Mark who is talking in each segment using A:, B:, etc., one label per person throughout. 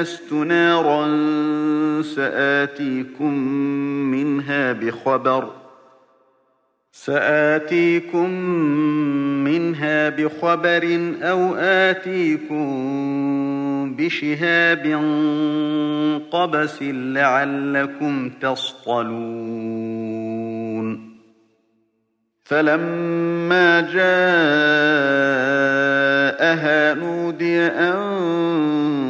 A: آنست نارا سآتيكم منها بخبر سآتيكم منها بخبر أو آتيكم بشهاب قبس لعلكم تصطلون فلما جاءها نودي أن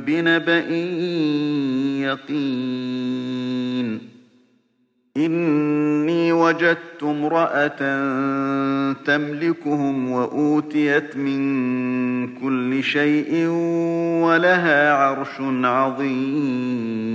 A: بنبأ يقين إني وجدت امرأة تملكهم وأوتيت من كل شيء ولها عرش عظيم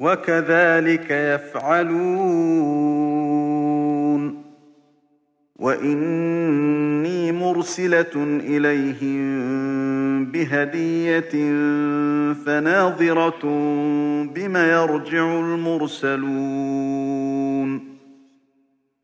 A: وكذلك يفعلون. وإني مرسلة إليهم بهدية فناظرة بما يرجع المرسلون.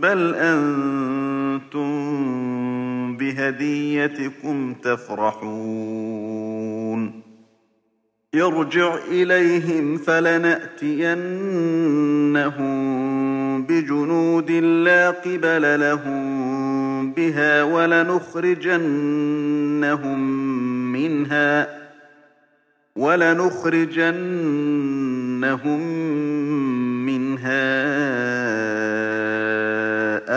A: بل أنتم بهديتكم تفرحون. ارجع إليهم فلنأتينهم بجنود لا قبل لهم بها ولنخرجنهم منها ولنخرجنهم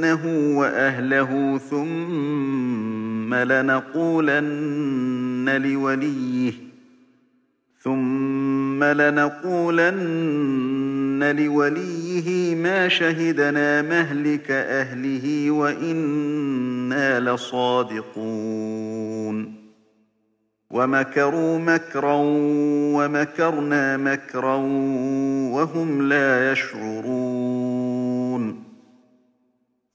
A: لنبيتنه وأهله ثم لنقولن لوليه ثم لنقولن لوليه ما شهدنا مهلك أهله وإنا لصادقون ومكروا مكرا ومكرنا مكرا وهم لا يشعرون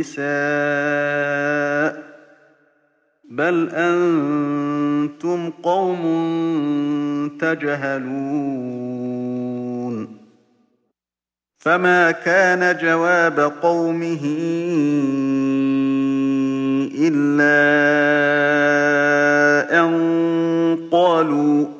A: النساء بل أنتم قوم تجهلون فما كان جواب قومه إلا أن قالوا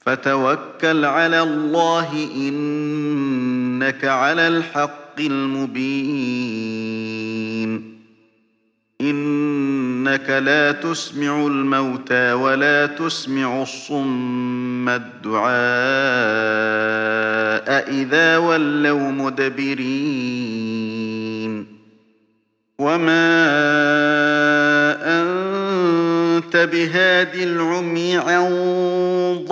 A: فتوكل على الله إنك على الحق المبين. إنك لا تسمع الموتى ولا تسمع الصم الدعاء إذا ولوا مدبرين. وما أنت بهاد العمي عن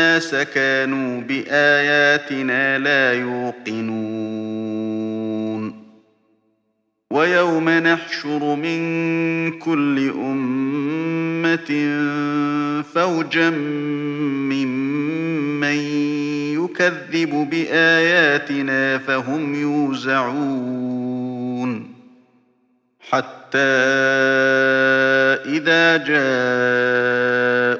A: الناس كانوا بآياتنا لا يوقنون. ويوم نحشر من كل أمة فوجا ممن يكذب بآياتنا فهم يوزعون. حتى إذا جاءوا